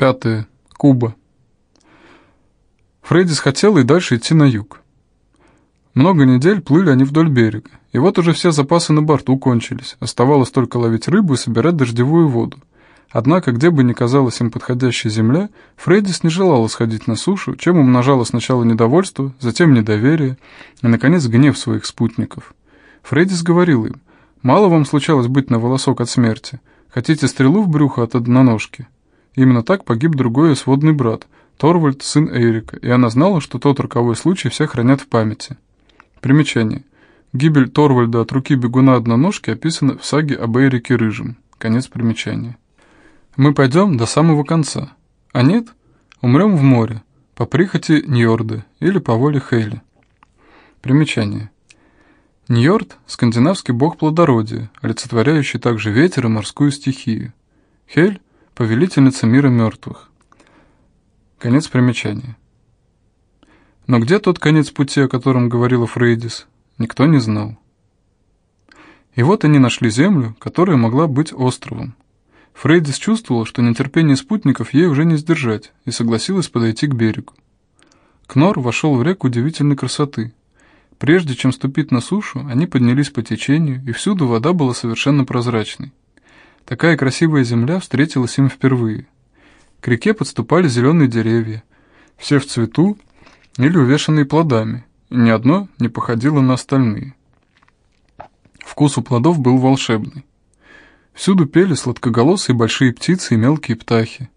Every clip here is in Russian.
Пятое. Куба. Фреддис хотел и дальше идти на юг. Много недель плыли они вдоль берега, и вот уже все запасы на борту кончились, оставалось только ловить рыбу и собирать дождевую воду. Однако, где бы ни казалась им подходящая земля, Фреддис не желал сходить на сушу, чем умножало сначала недовольство, затем недоверие и, наконец, гнев своих спутников. Фреддис говорил им, «Мало вам случалось быть на волосок от смерти. Хотите стрелу в брюхо от одноножки?» Именно так погиб другой сводный брат, Торвальд, сын Эрика, и она знала, что тот роковой случай все хранят в памяти. Примечание. Гибель Торвальда от руки бегуна одноножки описана в саге об Эрике Рыжем. Конец примечания. Мы пойдем до самого конца. А нет, умрем в море, по прихоти Ньорды или по воле Хейли. Примечание. Ньорд – скандинавский бог плодородия, олицетворяющий также ветер и морскую стихию. Хель повелительница мира мертвых. Конец примечания. Но где тот конец пути, о котором говорила Фрейдис, никто не знал. И вот они нашли землю, которая могла быть островом. Фрейдис чувствовала, что нетерпение спутников ей уже не сдержать, и согласилась подойти к берегу. Кнор вошел в реку удивительной красоты. Прежде чем ступить на сушу, они поднялись по течению, и всюду вода была совершенно прозрачной. Такая красивая земля встретилась им впервые. К реке подступали зеленые деревья, все в цвету или увешанные плодами, и ни одно не походило на остальные. Вкус у плодов был волшебный. Всюду пели сладкоголосые большие птицы и мелкие птахи.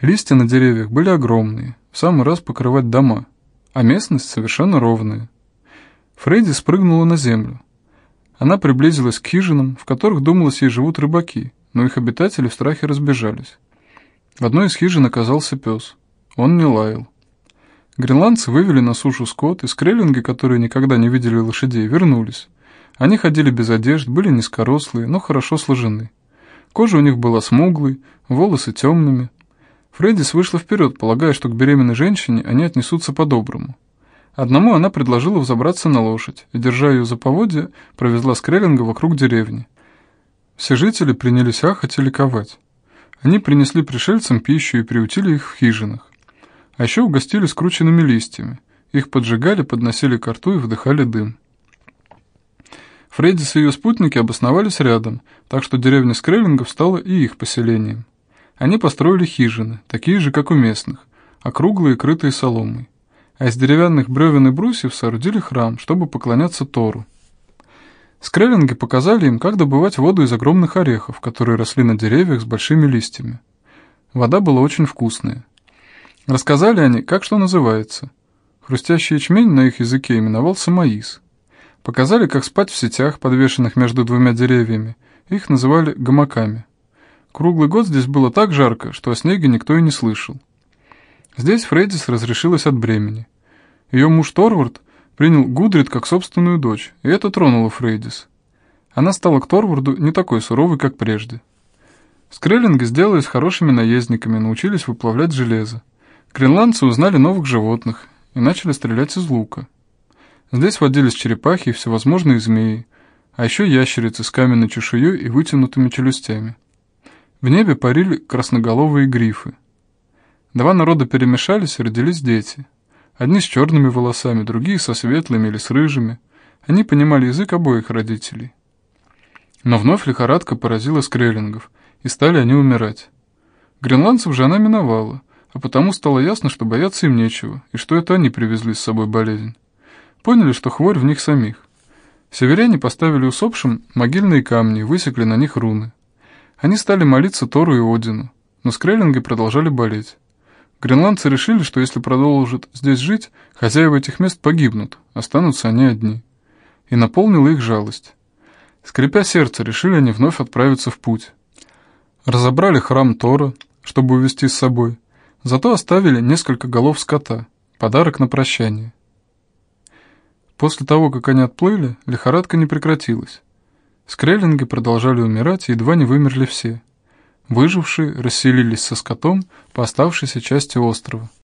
Листья на деревьях были огромные, в самый раз покрывать дома, а местность совершенно ровная. Фредди спрыгнула на землю. Она приблизилась к хижинам, в которых, думалось, ей живут рыбаки, но их обитатели в страхе разбежались. В одной из хижин оказался пес. Он не лаял. Гренландцы вывели на сушу скот, и скреллинги, которые никогда не видели лошадей, вернулись. Они ходили без одежд, были низкорослые, но хорошо сложены. Кожа у них была смуглой, волосы темными. Фреддис вышла вперед, полагая, что к беременной женщине они отнесутся по-доброму. Одному она предложила взобраться на лошадь, и, держа ее за поводья, провезла Скреллинга вокруг деревни. Все жители принялись ахать и ликовать. Они принесли пришельцам пищу и приутили их в хижинах. А еще угостили скрученными листьями. Их поджигали, подносили к рту и вдыхали дым. Фреддис и ее спутники обосновались рядом, так что деревня Скреллингов стала и их поселением. Они построили хижины, такие же, как у местных, округлые, крытые соломой. А из деревянных бревен и брусьев соорудили храм, чтобы поклоняться Тору. Скреллинги показали им, как добывать воду из огромных орехов, которые росли на деревьях с большими листьями. Вода была очень вкусная. Рассказали они, как что называется. Хрустящий ячмень на их языке именовался маис. Показали, как спать в сетях, подвешенных между двумя деревьями. Их называли гамаками. Круглый год здесь было так жарко, что о снеге никто и не слышал. Здесь Фреддис разрешилась от бремени. Ее муж Торвард принял Гудрид как собственную дочь, и это тронуло Фрейдис. Она стала к Торварду не такой суровой, как прежде. Скреллинги сделались хорошими наездниками, научились выплавлять железо. Гренландцы узнали новых животных и начали стрелять из лука. Здесь водились черепахи и всевозможные змеи, а еще ящерицы с каменной чешуей и вытянутыми челюстями. В небе парили красноголовые грифы. Два народа перемешались и родились дети — Одни с черными волосами, другие со светлыми или с рыжими. Они понимали язык обоих родителей. Но вновь лихорадка поразила скреллингов, и стали они умирать. Гренландцев же она миновала, а потому стало ясно, что бояться им нечего, и что это они привезли с собой болезнь. Поняли, что хворь в них самих. Северяне поставили усопшим могильные камни высекли на них руны. Они стали молиться Тору и Одину, но скреллинги продолжали болеть. Гренландцы решили, что если продолжат здесь жить, хозяева этих мест погибнут, останутся они одни. И наполнила их жалость. Скрипя сердце, решили они вновь отправиться в путь. Разобрали храм Тора, чтобы увезти с собой, зато оставили несколько голов скота, подарок на прощание. После того, как они отплыли, лихорадка не прекратилась. Скреллинги продолжали умирать едва не вымерли все – Выжившие расселились со скотом по оставшейся части острова.